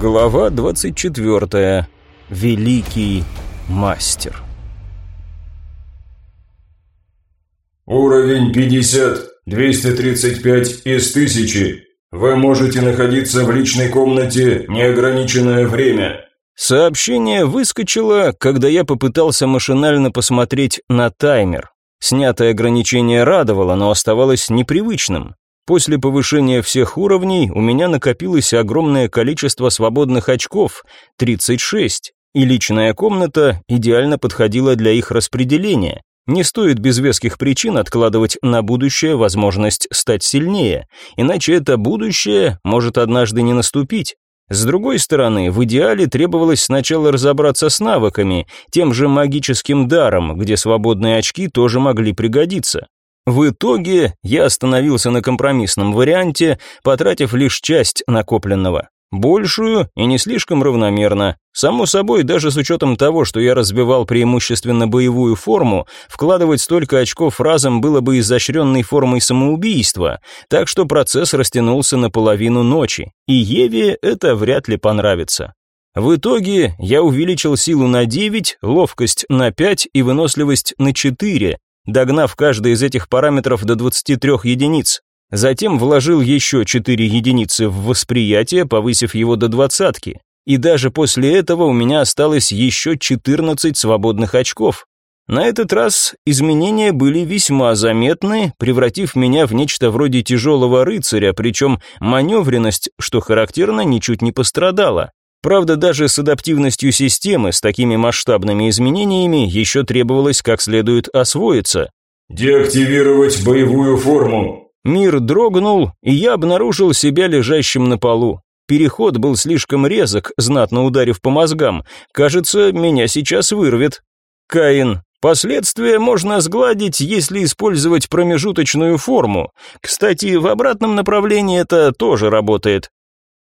Глава 24. Великий мастер. Уровень 50, 235 из 1000. Вы можете находиться в личной комнате неограниченное время. Сообщение выскочило, когда я попытался машинально посмотреть на таймер. Снятое ограничение радовало, но оставалось непривычным. После повышения всех уровней у меня накопилось огромное количество свободных очков – 36, и личная комната идеально подходила для их распределения. Не стоит без веских причин откладывать на будущее возможность стать сильнее, иначе это будущее может однажды не наступить. С другой стороны, в идеале требовалось сначала разобраться с навыками, тем же магическим даром, где свободные очки тоже могли пригодиться. В итоге я остановился на компромиссном варианте, потратив лишь часть накопленного. Большую и не слишком равномерно. Само собой, даже с учетом того, что я развивал преимущественно боевую форму, вкладывать столько очков разом было бы изощренной формой самоубийства, так что процесс растянулся на половину ночи, и Еве это вряд ли понравится. В итоге я увеличил силу на 9, ловкость на 5 и выносливость на 4, догнав каждый из этих параметров до 23 единиц. Затем вложил еще 4 единицы в восприятие, повысив его до двадцатки. И даже после этого у меня осталось еще 14 свободных очков. На этот раз изменения были весьма заметны, превратив меня в нечто вроде тяжелого рыцаря, причем маневренность, что характерно, ничуть не пострадала. Правда, даже с адаптивностью системы, с такими масштабными изменениями, еще требовалось как следует освоиться. «Деактивировать боевую форму», Мир дрогнул, и я обнаружил себя лежащим на полу. Переход был слишком резок, знатно ударив по мозгам. Кажется, меня сейчас вырвет. Каин. Последствия можно сгладить, если использовать промежуточную форму. Кстати, в обратном направлении это тоже работает.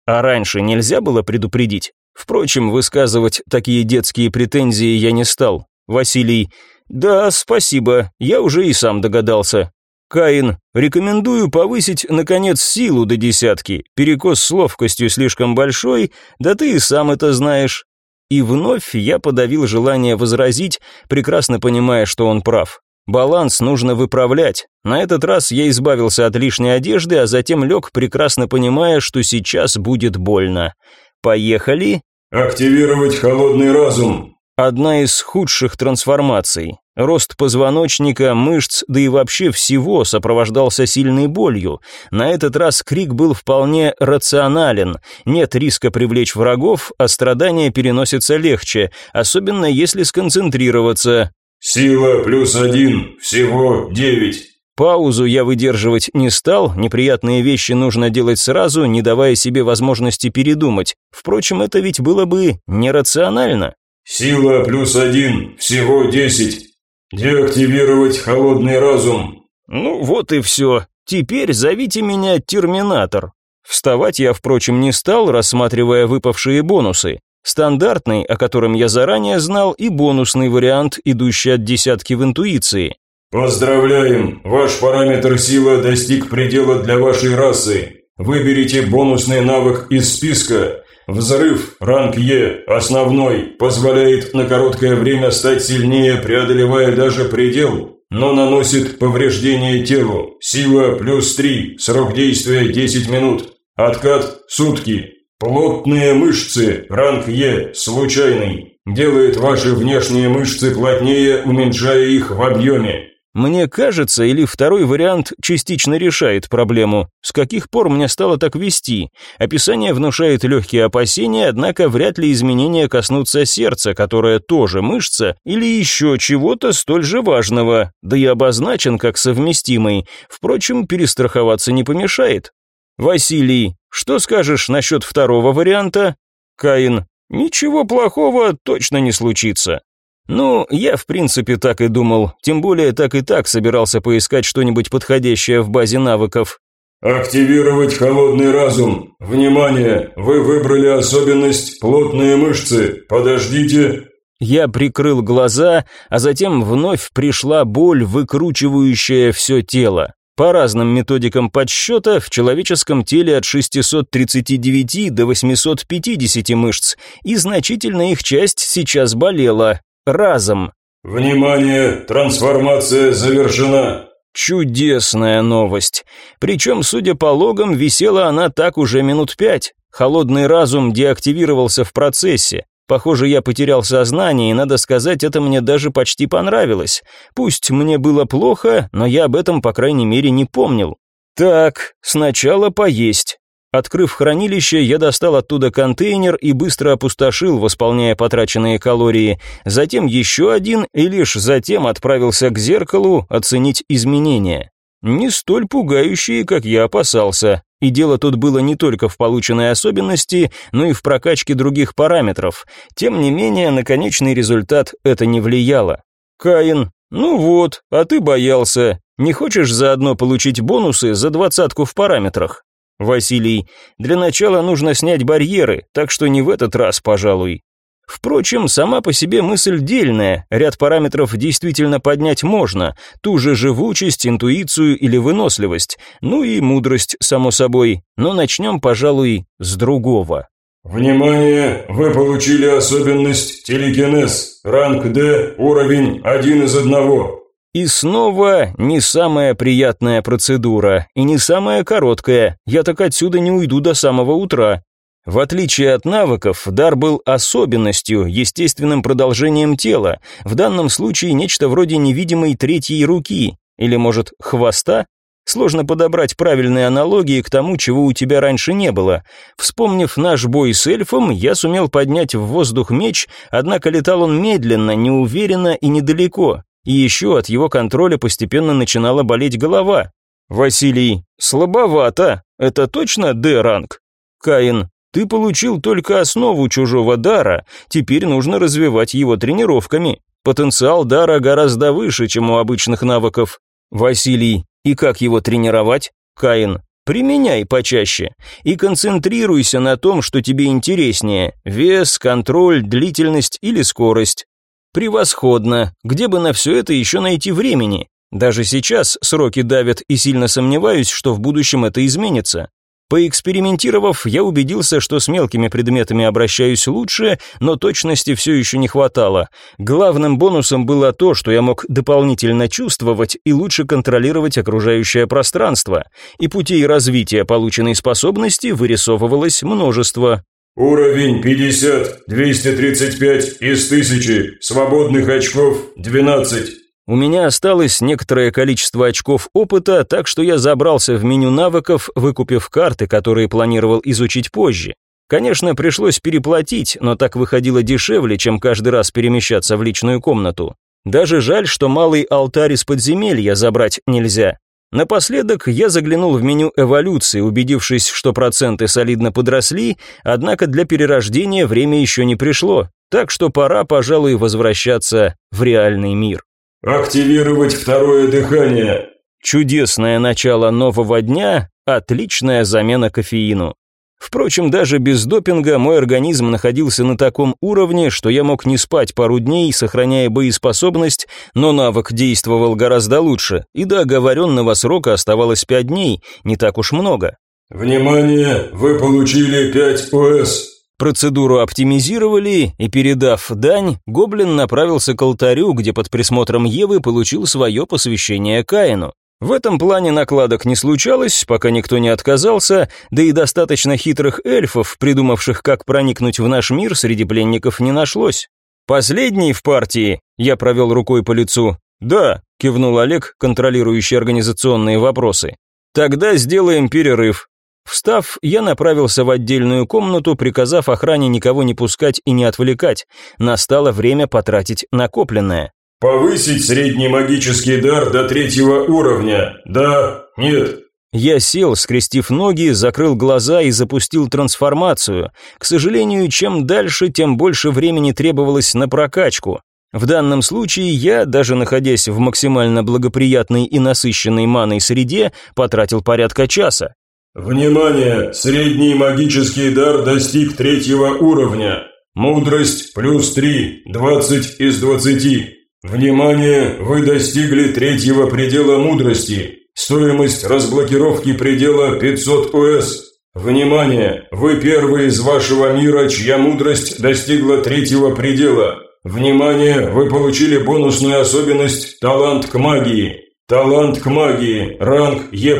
А раньше нельзя было предупредить. Впрочем, высказывать такие детские претензии я не стал. Василий. Да, спасибо, я уже и сам догадался. Каин, рекомендую повысить, наконец, силу до десятки. Перекос с ловкостью слишком большой, да ты и сам это знаешь. И вновь я подавил желание возразить, прекрасно понимая, что он прав. Баланс нужно выправлять. На этот раз я избавился от лишней одежды, а затем лег, прекрасно понимая, что сейчас будет больно. Поехали. Активировать холодный разум. Одна из худших трансформаций. Рост позвоночника, мышц, да и вообще всего сопровождался сильной болью. На этот раз крик был вполне рационален. Нет риска привлечь врагов, а страдания переносятся легче, особенно если сконцентрироваться. «Сила плюс один, всего девять». Паузу я выдерживать не стал, неприятные вещи нужно делать сразу, не давая себе возможности передумать. Впрочем, это ведь было бы нерационально. «Сила плюс один, всего десять». «Деактивировать холодный разум». «Ну вот и все. Теперь зовите меня Терминатор». Вставать я, впрочем, не стал, рассматривая выпавшие бонусы. Стандартный, о котором я заранее знал, и бонусный вариант, идущий от десятки в интуиции. «Поздравляем! Ваш параметр сила достиг предела для вашей расы. Выберите бонусный навык из списка. Взрыв, ранг Е, основной, позволяет на короткое время стать сильнее, преодолевая даже предел, но наносит повреждение телу. Сила плюс 3, срок действия 10 минут. Откат сутки. Плотные мышцы, ранг Е, случайный. Делает ваши внешние мышцы плотнее, уменьшая их в объеме. Мне кажется, или второй вариант частично решает проблему. С каких пор мне стало так вести? Описание внушает легкие опасения, однако вряд ли изменения коснутся сердца, которое тоже мышца, или еще чего-то столь же важного, да и обозначен как совместимый. Впрочем, перестраховаться не помешает. Василий, что скажешь насчет второго варианта? Каин, ничего плохого точно не случится. Ну, я в принципе так и думал, тем более так и так собирался поискать что-нибудь подходящее в базе навыков. «Активировать холодный разум. Внимание! Вы выбрали особенность плотные мышцы. Подождите!» Я прикрыл глаза, а затем вновь пришла боль, выкручивающая все тело. По разным методикам подсчета в человеческом теле от 639 до 850 мышц, и значительная их часть сейчас болела. Разом. «Внимание! Трансформация завершена!» Чудесная новость. Причем, судя по логам, висела она так уже минут пять. Холодный разум деактивировался в процессе. Похоже, я потерял сознание, и, надо сказать, это мне даже почти понравилось. Пусть мне было плохо, но я об этом, по крайней мере, не помнил. Так, сначала поесть. Открыв хранилище, я достал оттуда контейнер и быстро опустошил, восполняя потраченные калории. Затем еще один и лишь затем отправился к зеркалу оценить изменения. Не столь пугающие, как я опасался. И дело тут было не только в полученной особенности, но и в прокачке других параметров. Тем не менее, на конечный результат это не влияло. Каин, ну вот, а ты боялся. Не хочешь заодно получить бонусы за двадцатку в параметрах? Василий, для начала нужно снять барьеры, так что не в этот раз, пожалуй. Впрочем, сама по себе мысль дельная, ряд параметров действительно поднять можно, ту же живучесть, интуицию или выносливость, ну и мудрость, само собой, но начнем, пожалуй, с другого. Внимание! Вы получили особенность телекинез, ранг D, уровень 1 из 1. И снова не самая приятная процедура, и не самая короткая, я так отсюда не уйду до самого утра. В отличие от навыков, дар был особенностью, естественным продолжением тела, в данном случае нечто вроде невидимой третьей руки, или, может, хвоста? Сложно подобрать правильные аналогии к тому, чего у тебя раньше не было. Вспомнив наш бой с эльфом, я сумел поднять в воздух меч, однако летал он медленно, неуверенно и недалеко. И еще от его контроля постепенно начинала болеть голова. Василий, слабовато. Это точно Д-ранг? Каин, ты получил только основу чужого дара, теперь нужно развивать его тренировками. Потенциал дара гораздо выше, чем у обычных навыков. Василий, и как его тренировать? Каин, применяй почаще и концентрируйся на том, что тебе интереснее: вес, контроль, длительность или скорость. Превосходно. Где бы на все это еще найти времени? Даже сейчас сроки давят и сильно сомневаюсь, что в будущем это изменится. Поэкспериментировав, я убедился, что с мелкими предметами обращаюсь лучше, но точности все еще не хватало. Главным бонусом было то, что я мог дополнительно чувствовать и лучше контролировать окружающее пространство. И путей развития полученной способности вырисовывалось множество. Уровень 50, 235 из 1000, свободных очков 12. У меня осталось некоторое количество очков опыта, так что я забрался в меню навыков, выкупив карты, которые планировал изучить позже. Конечно, пришлось переплатить, но так выходило дешевле, чем каждый раз перемещаться в личную комнату. Даже жаль, что малый алтарь из подземелья забрать нельзя. Напоследок я заглянул в меню эволюции, убедившись, что проценты солидно подросли, однако для перерождения время еще не пришло, так что пора, пожалуй, возвращаться в реальный мир. «Активировать второе дыхание!» Чудесное начало нового дня, отличная замена кофеину. Впрочем, даже без допинга мой организм находился на таком уровне, что я мог не спать пару дней, сохраняя боеспособность, но навык действовал гораздо лучше, и до оговоренного срока оставалось пять дней, не так уж много. «Внимание! Вы получили 5 ОС!» Процедуру оптимизировали, и, передав дань, гоблин направился к алтарю, где под присмотром Евы получил свое посвящение Каину. В этом плане накладок не случалось, пока никто не отказался, да и достаточно хитрых эльфов, придумавших, как проникнуть в наш мир, среди пленников не нашлось. Последний в партии, я провел рукой по лицу. Да, кивнул Олег, контролирующий организационные вопросы. Тогда сделаем перерыв. Встав, я направился в отдельную комнату, приказав охране никого не пускать и не отвлекать. Настало время потратить накопленное. «Повысить средний магический дар до третьего уровня. Да, нет». Я сел, скрестив ноги, закрыл глаза и запустил трансформацию. К сожалению, чем дальше, тем больше времени требовалось на прокачку. В данном случае я, даже находясь в максимально благоприятной и насыщенной маной среде, потратил порядка часа. Внимание! Средний магический дар достиг третьего уровня. Мудрость плюс 3, 20 из 20. Внимание! Вы достигли третьего предела мудрости. Стоимость разблокировки предела 500 ОС. Внимание! Вы первый из вашего мира, чья мудрость достигла третьего предела. Внимание! Вы получили бонусную особенность «Талант к магии». Талант к магии, ранг Е+,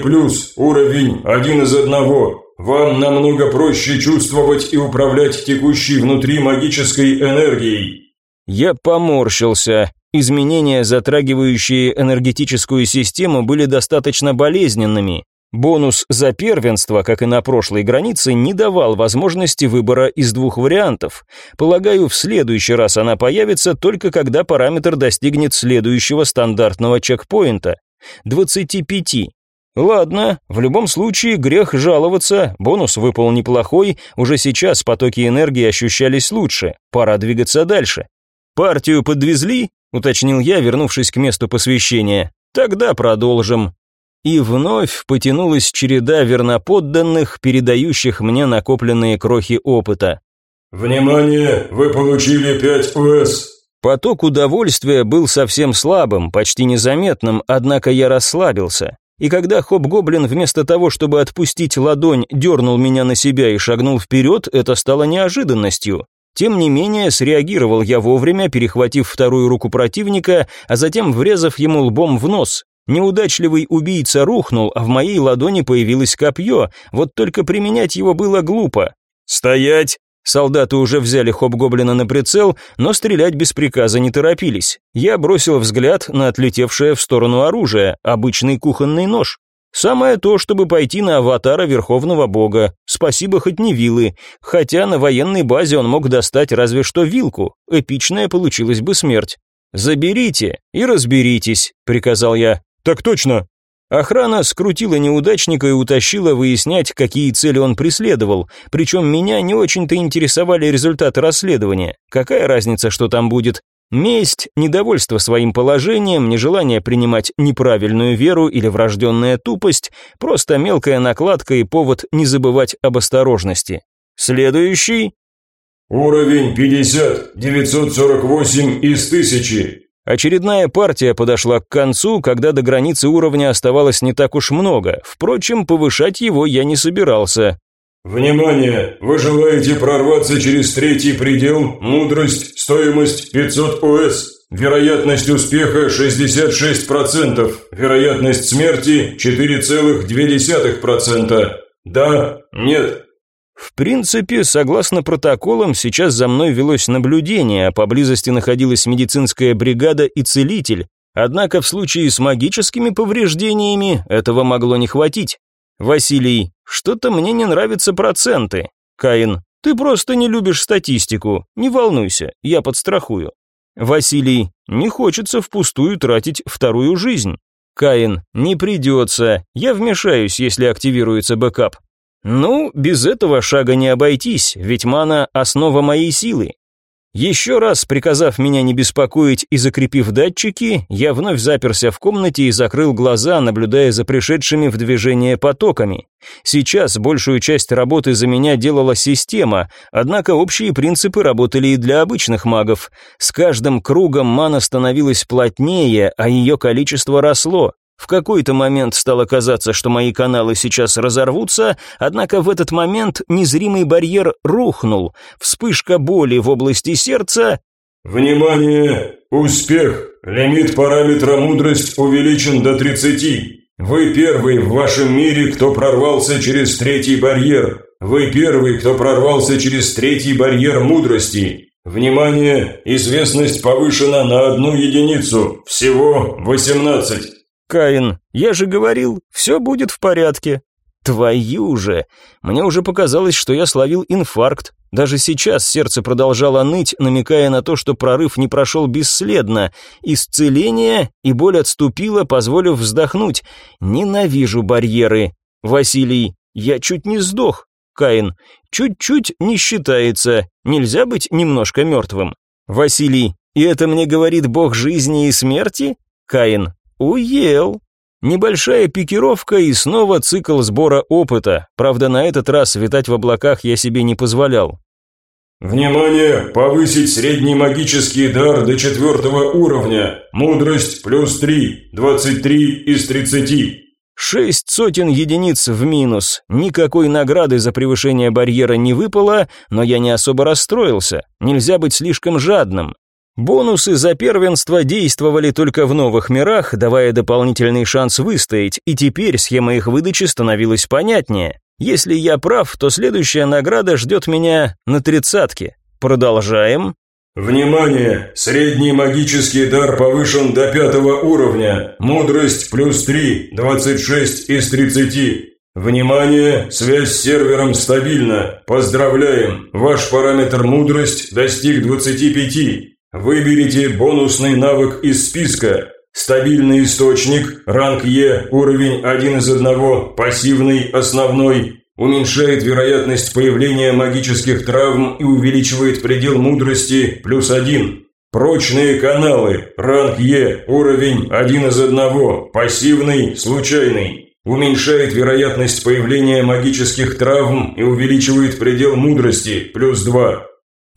уровень 1 из 1. Вам намного проще чувствовать и управлять текущей внутри магической энергией. Я поморщился. Изменения, затрагивающие энергетическую систему, были достаточно болезненными. Бонус за первенство, как и на прошлой границе, не давал возможности выбора из двух вариантов. Полагаю, в следующий раз она появится только когда параметр достигнет следующего стандартного чекпоинта – 25. Ладно, в любом случае грех жаловаться, бонус выпал неплохой, уже сейчас потоки энергии ощущались лучше, пора двигаться дальше. Партию подвезли, уточнил я, вернувшись к месту посвящения. Тогда продолжим. И вновь потянулась череда верноподданных, передающих мне накопленные крохи опыта. «Внимание! Вы получили 5 УС!» Поток удовольствия был совсем слабым, почти незаметным, однако я расслабился. И когда Хоп-Гоблин вместо того, чтобы отпустить ладонь, дернул меня на себя и шагнул вперед, это стало неожиданностью. Тем не менее, среагировал я вовремя, перехватив вторую руку противника, а затем врезав ему лбом в нос. Неудачливый убийца рухнул, а в моей ладони появилось копье, вот только применять его было глупо. «Стоять!» Солдаты уже взяли хоп-гоблина на прицел, но стрелять без приказа не торопились. Я бросил взгляд на отлетевшее в сторону оружие, обычный кухонный нож. Самое то, чтобы пойти на аватара Верховного Бога. Спасибо хоть не вилы. Хотя на военной базе он мог достать разве что вилку. Эпичная получилась бы смерть. «Заберите и разберитесь», — приказал я. «Так точно». Охрана скрутила неудачника и утащила выяснять, какие цели он преследовал, причем меня не очень-то интересовали результаты расследования. Какая разница, что там будет? Месть, недовольство своим положением, нежелание принимать неправильную веру или врожденная тупость, просто мелкая накладка и повод не забывать об осторожности. Следующий. Уровень 50, 948 из 1000. Очередная партия подошла к концу, когда до границы уровня оставалось не так уж много. Впрочем, повышать его я не собирался. «Внимание! Вы желаете прорваться через третий предел? Мудрость, стоимость 500 ОС. Вероятность успеха 66%. Вероятность смерти 4,2%. Да? Нет?» В принципе, согласно протоколам, сейчас за мной велось наблюдение, а поблизости находилась медицинская бригада и целитель. Однако в случае с магическими повреждениями этого могло не хватить. Василий, что-то мне не нравятся проценты. Каин, ты просто не любишь статистику. Не волнуйся, я подстрахую. Василий, не хочется впустую тратить вторую жизнь. Каин, не придется. Я вмешаюсь, если активируется бэкап. Ну, без этого шага не обойтись, ведь мана – основа моей силы. Еще раз приказав меня не беспокоить и закрепив датчики, я вновь заперся в комнате и закрыл глаза, наблюдая за пришедшими в движение потоками. Сейчас большую часть работы за меня делала система, однако общие принципы работали и для обычных магов. С каждым кругом мана становилась плотнее, а ее количество росло. В какой-то момент стало казаться, что мои каналы сейчас разорвутся, однако в этот момент незримый барьер рухнул. Вспышка боли в области сердца. «Внимание! Успех! Лимит параметра мудрость увеличен до 30. Вы первый в вашем мире, кто прорвался через третий барьер. Вы первый, кто прорвался через третий барьер мудрости. Внимание! Известность повышена на одну единицу. Всего 18. Каин, я же говорил, все будет в порядке. Твою же! Мне уже показалось, что я словил инфаркт. Даже сейчас сердце продолжало ныть, намекая на то, что прорыв не прошел бесследно. Исцеление и боль отступила, позволив вздохнуть. Ненавижу барьеры. Василий, я чуть не сдох. Каин, чуть-чуть не считается. Нельзя быть немножко мертвым. Василий, и это мне говорит бог жизни и смерти? Каин, Уел. Небольшая пикировка и снова цикл сбора опыта. Правда, на этот раз витать в облаках я себе не позволял. Внимание! Повысить средний магический дар до четвертого уровня. Мудрость плюс три. Двадцать три из тридцати. Шесть сотен единиц в минус. Никакой награды за превышение барьера не выпало, но я не особо расстроился. Нельзя быть слишком жадным. Бонусы за первенство действовали только в новых мирах, давая дополнительный шанс выстоять, и теперь схема их выдачи становилась понятнее. Если я прав, то следующая награда ждет меня на тридцатке. Продолжаем. Внимание! Средний магический дар повышен до пятого уровня. Мудрость плюс 3, 26 из 30. Внимание! Связь с сервером стабильна. Поздравляем! Ваш параметр мудрость достиг 25. Выберите бонусный навык из списка. Стабильный источник, ранг Е, уровень 1 из 1, пассивный, основной, уменьшает вероятность появления магических травм и увеличивает предел мудрости плюс один. Прочные каналы, ранг Е, уровень 1 из 1, пассивный, случайный. Уменьшает вероятность появления магических травм и увеличивает предел мудрости плюс 2.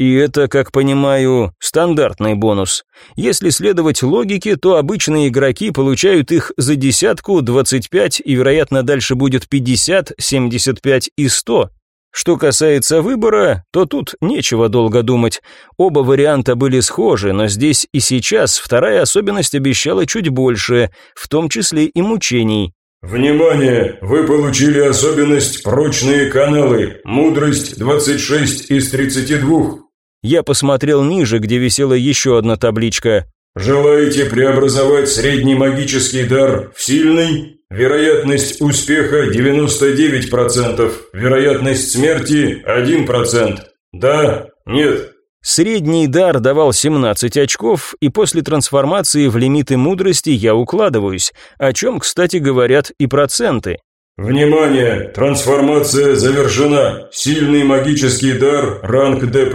И это, как понимаю, стандартный бонус. Если следовать логике, то обычные игроки получают их за десятку, 25 и, вероятно, дальше будет 50, 75 и 100. Что касается выбора, то тут нечего долго думать. Оба варианта были схожи, но здесь и сейчас вторая особенность обещала чуть больше, в том числе и мучений. Внимание! Вы получили особенность «Прочные каналы». Мудрость 26 из 32. Я посмотрел ниже, где висела еще одна табличка. «Желаете преобразовать средний магический дар в сильный? Вероятность успеха 99%, вероятность смерти 1%. Да? Нет?» Средний дар давал 17 очков, и после трансформации в лимиты мудрости я укладываюсь, о чем, кстати, говорят и проценты. Внимание! Трансформация завершена. Сильный магический дар, ранг D+,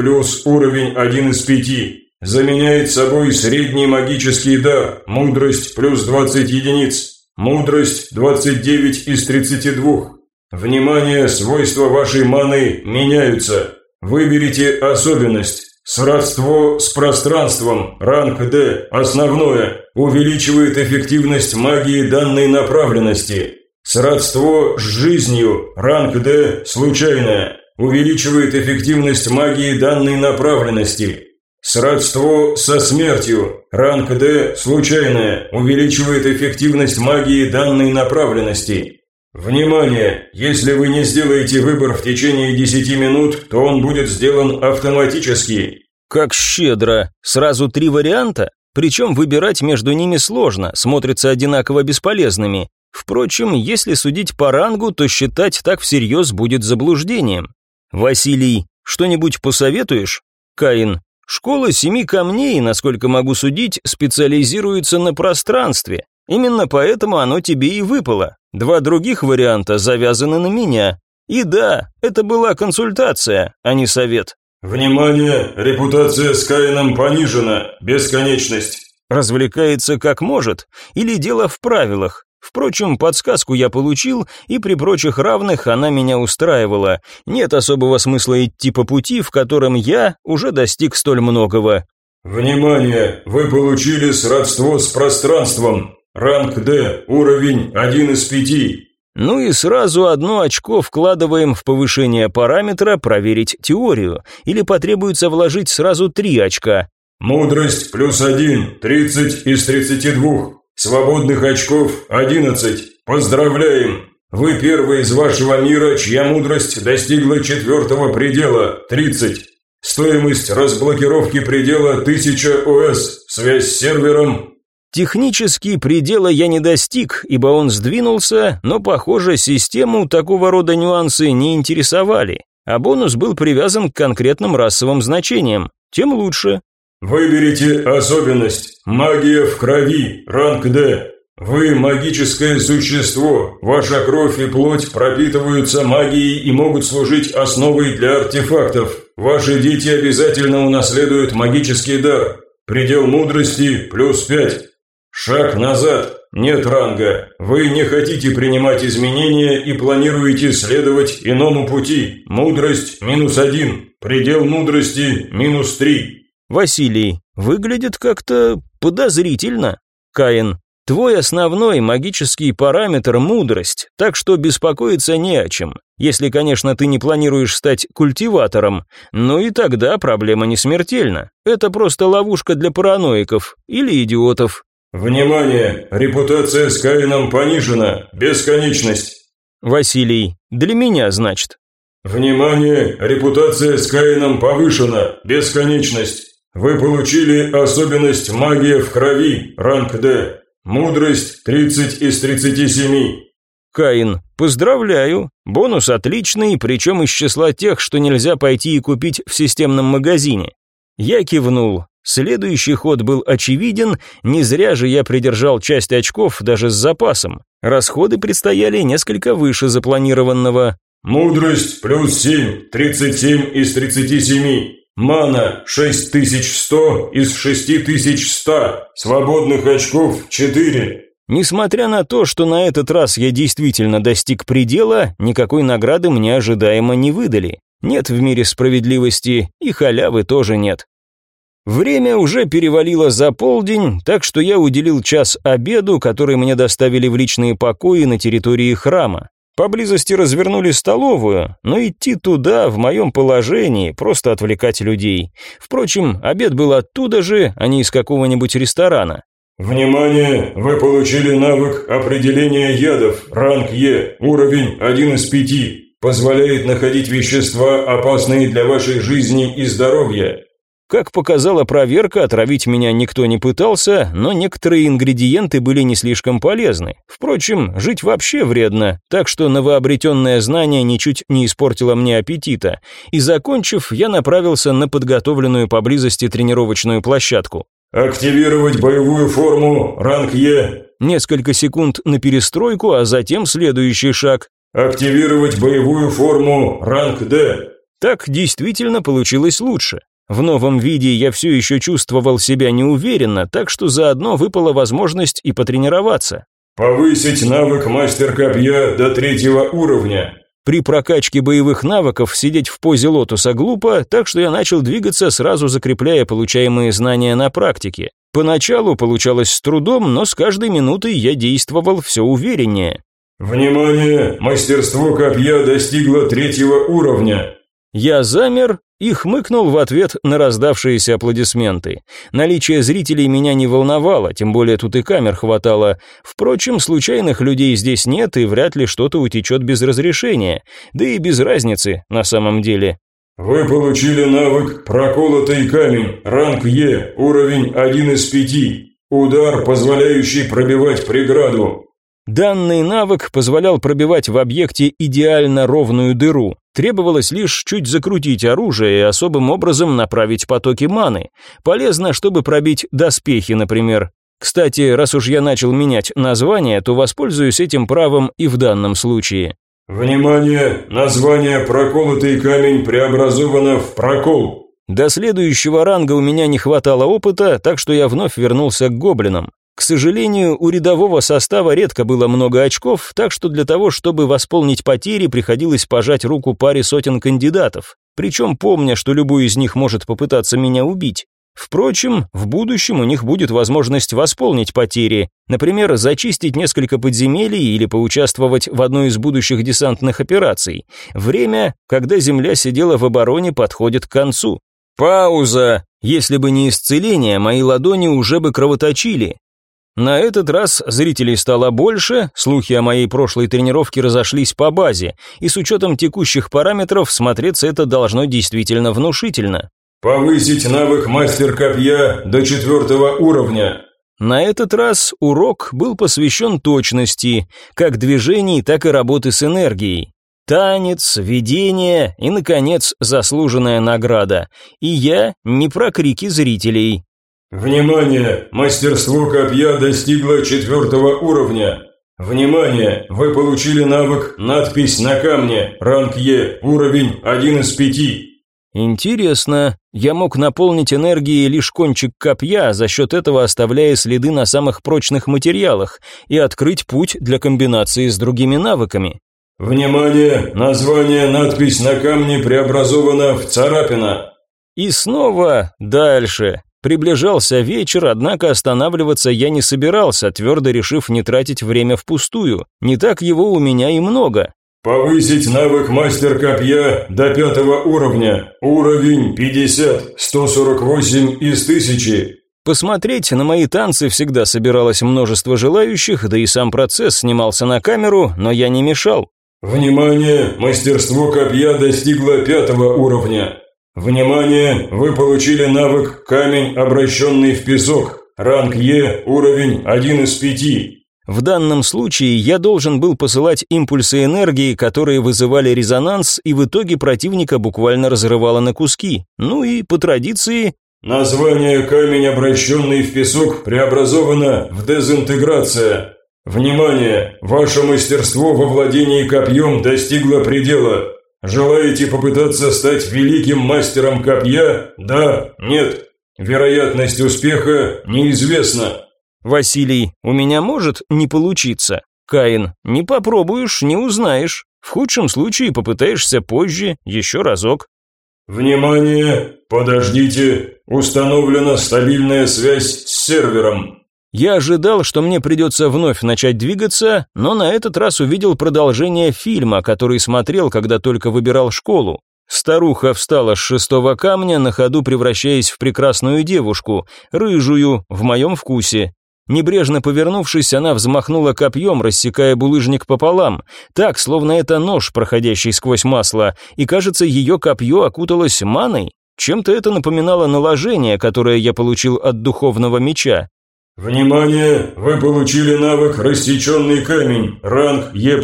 уровень 1 из 5. Заменяет собой средний магический дар, мудрость плюс 20 единиц. Мудрость 29 из 32. Внимание, свойства вашей маны меняются. Выберите особенность. Сродство с пространством, ранг D, основное, увеличивает эффективность магии данной направленности. Сродство с жизнью, ранг D, случайное, увеличивает эффективность магии данной направленности. Сродство со смертью, ранг D, случайное, увеличивает эффективность магии данной направленности. Внимание! Если вы не сделаете выбор в течение 10 минут, то он будет сделан автоматически. Как щедро! Сразу три варианта? Причем выбирать между ними сложно, смотрятся одинаково бесполезными. Впрочем, если судить по рангу, то считать так всерьез будет заблуждением. Василий, что-нибудь посоветуешь? Каин, школа семи камней, насколько могу судить, специализируется на пространстве. Именно поэтому оно тебе и выпало. Два других варианта завязаны на меня. И да, это была консультация, а не совет. Внимание, репутация с Каином понижена, бесконечность. Развлекается как может, или дело в правилах. Впрочем, подсказку я получил, и при прочих равных она меня устраивала. Нет особого смысла идти по пути, в котором я уже достиг столь многого. Внимание! Вы получили сродство с пространством. Ранг D, уровень 1 из 5. Ну и сразу одно очко вкладываем в повышение параметра проверить теорию, или потребуется вложить сразу три очка. Мудрость плюс 1, 30 из 32. Свободных очков 11. Поздравляем! Вы первый из вашего мира, чья мудрость достигла четвертого предела 30. Стоимость разблокировки предела 1000 ОС. Связь с сервером Технически предела я не достиг, ибо он сдвинулся, но, похоже, систему такого рода нюансы не интересовали, а бонус был привязан к конкретным расовым значениям. Тем лучше. Выберите особенность «Магия в крови», ранг D. Вы магическое существо, ваша кровь и плоть пропитываются магией и могут служить основой для артефактов. Ваши дети обязательно унаследуют магический дар. Предел мудрости плюс пять. Шаг назад. Нет ранга. Вы не хотите принимать изменения и планируете следовать иному пути. Мудрость минус один. Предел мудрости минус три. Василий, выглядит как-то подозрительно. Каин, Твой основной магический параметр – мудрость, так что беспокоиться не о чем. Если, конечно, ты не планируешь стать культиватором. Ну и тогда проблема не смертельна. Это просто ловушка для параноиков или идиотов. «Внимание! Репутация с Каином понижена. Бесконечность!» Василий. Для меня, значит. «Внимание! Репутация с Каином повышена. Бесконечность!» Вы получили особенность магия в крови, ранг D. Мудрость 30 из 37. Каин, поздравляю. Бонус отличный, причем из числа тех, что нельзя пойти и купить в системном магазине. Я кивнул. Следующий ход был очевиден, не зря же я придержал часть очков даже с запасом. Расходы предстояли несколько выше запланированного. Мудрость плюс 7, 37 из 37. Мана 6100 из 6100. Свободных очков 4. Несмотря на то, что на этот раз я действительно достиг предела, никакой награды мне ожидаемо не выдали. Нет в мире справедливости, и халявы тоже нет. Время уже перевалило за полдень, так что я уделил час обеду, который мне доставили в личные покои на территории храма. Поблизости развернули столовую, но идти туда, в моем положении, просто отвлекать людей. Впрочем, обед был оттуда же, а не из какого-нибудь ресторана. «Внимание! Вы получили навык определения ядов, ранг Е, уровень 1 из 5. Позволяет находить вещества, опасные для вашей жизни и здоровья. Как показала проверка, отравить меня никто не пытался, но некоторые ингредиенты были не слишком полезны. Впрочем, жить вообще вредно, так что новообретенное знание ничуть не испортило мне аппетита. И закончив, я направился на подготовленную поблизости тренировочную площадку. «Активировать боевую форму, ранг Е». Несколько секунд на перестройку, а затем следующий шаг. «Активировать боевую форму, ранг Д». Так действительно получилось лучше. В новом виде я все еще чувствовал себя неуверенно, так что заодно выпала возможность и потренироваться. Повысить навык мастер копья до третьего уровня. При прокачке боевых навыков сидеть в позе лотоса глупо, так что я начал двигаться, сразу закрепляя получаемые знания на практике. Поначалу получалось с трудом, но с каждой минутой я действовал все увереннее. «Внимание! Мастерство копья достигло третьего уровня. Я замер и хмыкнул в ответ на раздавшиеся аплодисменты. Наличие зрителей меня не волновало, тем более тут и камер хватало. Впрочем, случайных людей здесь нет, и вряд ли что-то утечет без разрешения. Да и без разницы, на самом деле. Вы получили навык «Проколотый камень», ранг Е, уровень 1 из 5. Удар, позволяющий пробивать преграду. Данный навык позволял пробивать в объекте идеально ровную дыру. Требовалось лишь чуть закрутить оружие и особым образом направить потоки маны. Полезно, чтобы пробить доспехи, например. Кстати, раз уж я начал менять название, то воспользуюсь этим правом и в данном случае. Внимание! Название «Проколотый камень» преобразовано в «Прокол». До следующего ранга у меня не хватало опыта, так что я вновь вернулся к гоблинам. К сожалению, у рядового состава редко было много очков, так что для того, чтобы восполнить потери, приходилось пожать руку паре сотен кандидатов, причем помня, что любой из них может попытаться меня убить. Впрочем, в будущем у них будет возможность восполнить потери, например, зачистить несколько подземелий или поучаствовать в одной из будущих десантных операций. Время, когда Земля сидела в обороне, подходит к концу. Пауза. Если бы не исцеление, мои ладони уже бы кровоточили. На этот раз зрителей стало больше, слухи о моей прошлой тренировке разошлись по базе, и с учетом текущих параметров смотреться это должно действительно внушительно. «Повысить навык мастер копья до четвертого уровня». На этот раз урок был посвящен точности, как движений, так и работы с энергией. Танец, видение и, наконец, заслуженная награда. И я не про крики зрителей. Внимание! Мастерство копья достигло четвертого уровня. Внимание! Вы получили навык «Надпись на камне», ранг Е, уровень 1 из 5. Интересно, я мог наполнить энергией лишь кончик копья, за счет этого оставляя следы на самых прочных материалах, и открыть путь для комбинации с другими навыками. Внимание! Название «Надпись на камне» преобразовано в «Царапина». И снова дальше. Приближался вечер, однако останавливаться я не собирался, твердо решив не тратить время впустую. Не так его у меня и много. Повысить навык мастер копья до пятого уровня. Уровень 50, 148 из 1000. Посмотреть на мои танцы всегда собиралось множество желающих, да и сам процесс снимался на камеру, но я не мешал. Внимание! Мастерство копья достигло пятого уровня. Внимание! Вы получили навык «Камень, обращенный в песок». Ранг Е, уровень 1 из 5. В данном случае я должен был посылать импульсы энергии, которые вызывали резонанс, и в итоге противника буквально разрывало на куски. Ну и, по традиции... Название «Камень, обращенный в песок» преобразовано в «Дезинтеграция». Внимание! Ваше мастерство во владении копьем достигло предела. Желаете попытаться стать великим мастером копья? Да? Нет? Вероятность успеха неизвестна. Василий, у меня может не получиться. Каин, не попробуешь, не узнаешь. В худшем случае попытаешься позже, еще разок. Внимание! Подождите! Установлена стабильная связь с сервером. Я ожидал, что мне придется вновь начать двигаться, но на этот раз увидел продолжение фильма, который смотрел, когда только выбирал школу. Старуха встала с шестого камня, на ходу превращаясь в прекрасную девушку, рыжую, в моем вкусе. Небрежно повернувшись, она взмахнула копьем, рассекая булыжник пополам, так, словно это нож, проходящий сквозь масло, и, кажется, ее копье окуталось маной. Чем-то это напоминало наложение, которое я получил от духовного меча. Внимание! Вы получили навык «Рассеченный камень», ранг Е+,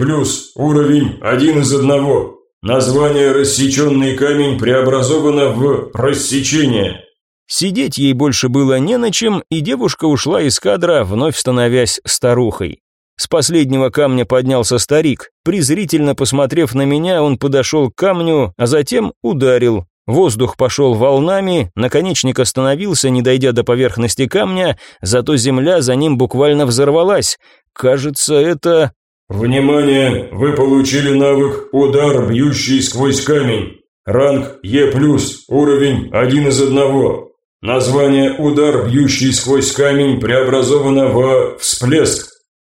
уровень 1 из 1. Название «Рассеченный камень» преобразовано в «Рассечение». Сидеть ей больше было не на чем, и девушка ушла из кадра, вновь становясь старухой. С последнего камня поднялся старик. Презрительно посмотрев на меня, он подошел к камню, а затем ударил. Воздух пошел волнами, наконечник остановился, не дойдя до поверхности камня, зато земля за ним буквально взорвалась. Кажется, это... Внимание! Вы получили навык «Удар, бьющий сквозь камень». Ранг Е+, уровень 1 из 1. Название «Удар, бьющий сквозь камень» преобразовано в «Всплеск».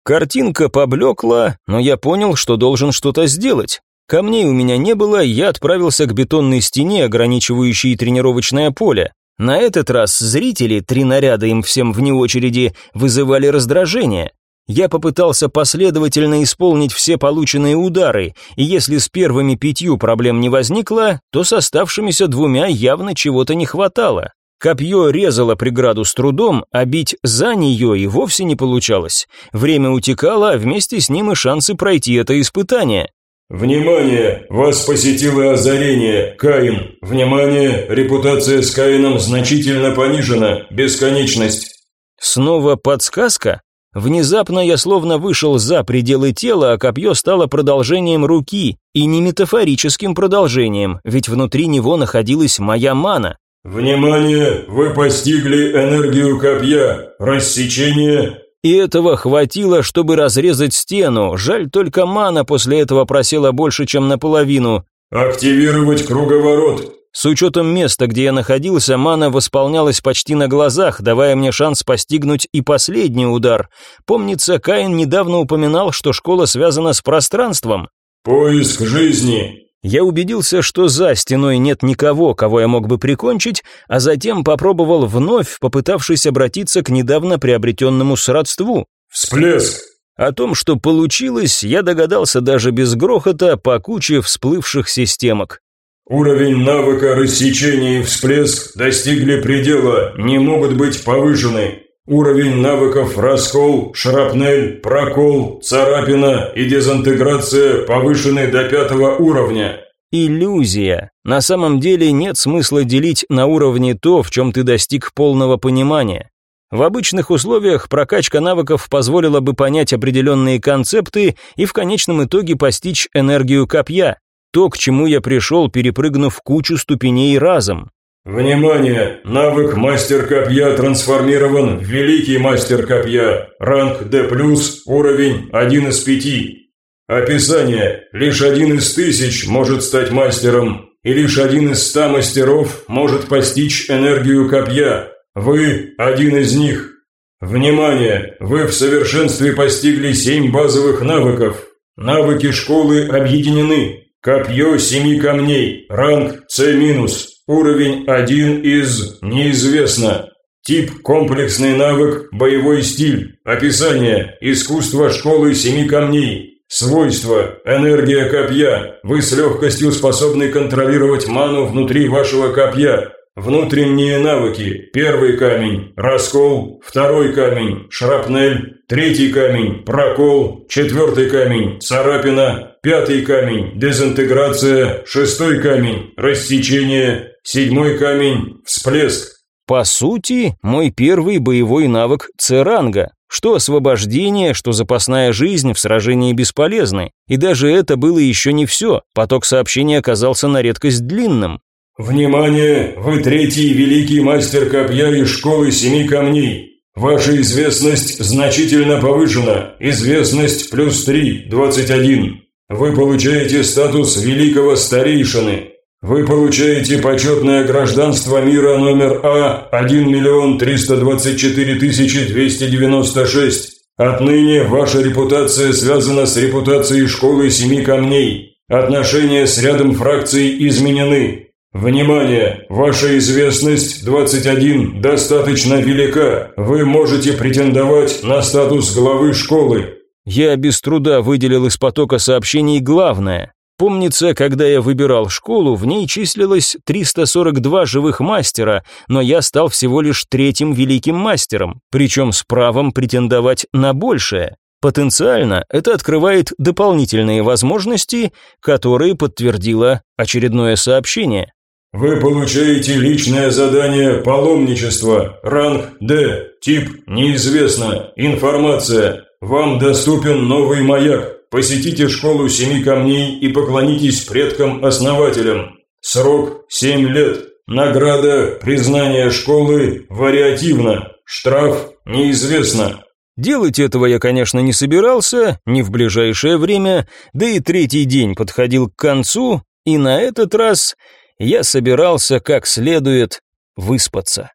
Картинка поблекла, но я понял, что должен что-то сделать. Камней у меня не было, я отправился к бетонной стене, ограничивающей тренировочное поле. На этот раз зрители, три наряда им всем вне очереди, вызывали раздражение. Я попытался последовательно исполнить все полученные удары, и если с первыми пятью проблем не возникло, то с оставшимися двумя явно чего-то не хватало. Копье резало преграду с трудом, а бить за нее и вовсе не получалось. Время утекало, а вместе с ним и шансы пройти это испытание. «Внимание! Вас посетило озарение, Каин! Внимание! Репутация с Каином значительно понижена, бесконечность!» Снова подсказка? Внезапно я словно вышел за пределы тела, а копье стало продолжением руки, и не метафорическим продолжением, ведь внутри него находилась моя мана. «Внимание! Вы постигли энергию копья! Рассечение и этого хватило, чтобы разрезать стену. Жаль, только мана после этого просела больше, чем наполовину. «Активировать круговорот!» С учетом места, где я находился, мана восполнялась почти на глазах, давая мне шанс постигнуть и последний удар. Помнится, Каин недавно упоминал, что школа связана с пространством. «Поиск жизни!» Я убедился, что за стеной нет никого, кого я мог бы прикончить, а затем попробовал вновь, попытавшись обратиться к недавно приобретенному сродству. «Всплеск!» О том, что получилось, я догадался даже без грохота по куче всплывших системок. Уровень навыка рассечения и всплеск достигли предела, не могут быть повышены. Уровень навыков раскол, шрапнель, прокол, царапина и дезинтеграция повышены до пятого уровня. Иллюзия. На самом деле нет смысла делить на уровни то, в чем ты достиг полного понимания. В обычных условиях прокачка навыков позволила бы понять определенные концепты и в конечном итоге постичь энергию копья, то, к чему я пришел, перепрыгнув кучу ступеней разом. Внимание! Навык мастер копья трансформирован в великий мастер копья. Ранг D+, уровень 1 из 5. Описание. Лишь один из тысяч может стать мастером, и лишь один из ста мастеров может постичь энергию копья. Вы один из них. Внимание! Вы в совершенстве постигли семь базовых навыков. Навыки школы объединены. Копье семи камней. Ранг С-. Уровень один из неизвестно. Тип комплексный навык боевой стиль. Описание искусство школы семи камней. Свойства энергия копья. Вы с легкостью способны контролировать ману внутри вашего копья. Внутренние навыки. Первый камень – раскол, второй камень – шрапнель, третий камень – прокол, четвертый камень – царапина, пятый камень – дезинтеграция, шестой камень – рассечение, седьмой камень – всплеск. По сути, мой первый боевой навык Церанга, что освобождение, что запасная жизнь в сражении бесполезны. И даже это было еще не все, поток сообщений оказался на редкость длинным. «Внимание! Вы третий великий мастер копья из школы семи камней. Ваша известность значительно повышена. Известность плюс три, двадцать один. Вы получаете статус великого старейшины. Вы получаете почетное гражданство мира номер А 1 миллион 324 тысячи 296. Отныне ваша репутация связана с репутацией школы семи камней. Отношения с рядом фракций изменены. Внимание! Ваша известность 21 достаточно велика. Вы можете претендовать на статус главы школы. Я без труда выделил из потока сообщений главное. Помнится, когда я выбирал школу, в ней числилось 342 живых мастера, но я стал всего лишь третьим великим мастером, причем с правом претендовать на большее. Потенциально это открывает дополнительные возможности, которые подтвердило очередное сообщение. Вы получаете личное задание паломничество, ранг D, тип неизвестно, информация. Вам доступен новый маяк. Посетите школу семи камней и поклонитесь предкам-основателям. Срок 7 лет. Награда признание школы вариативно. Штраф неизвестно. Делать этого я, конечно, не собирался, не в ближайшее время, да и третий день подходил к концу, и на этот раз я собирался как следует выспаться.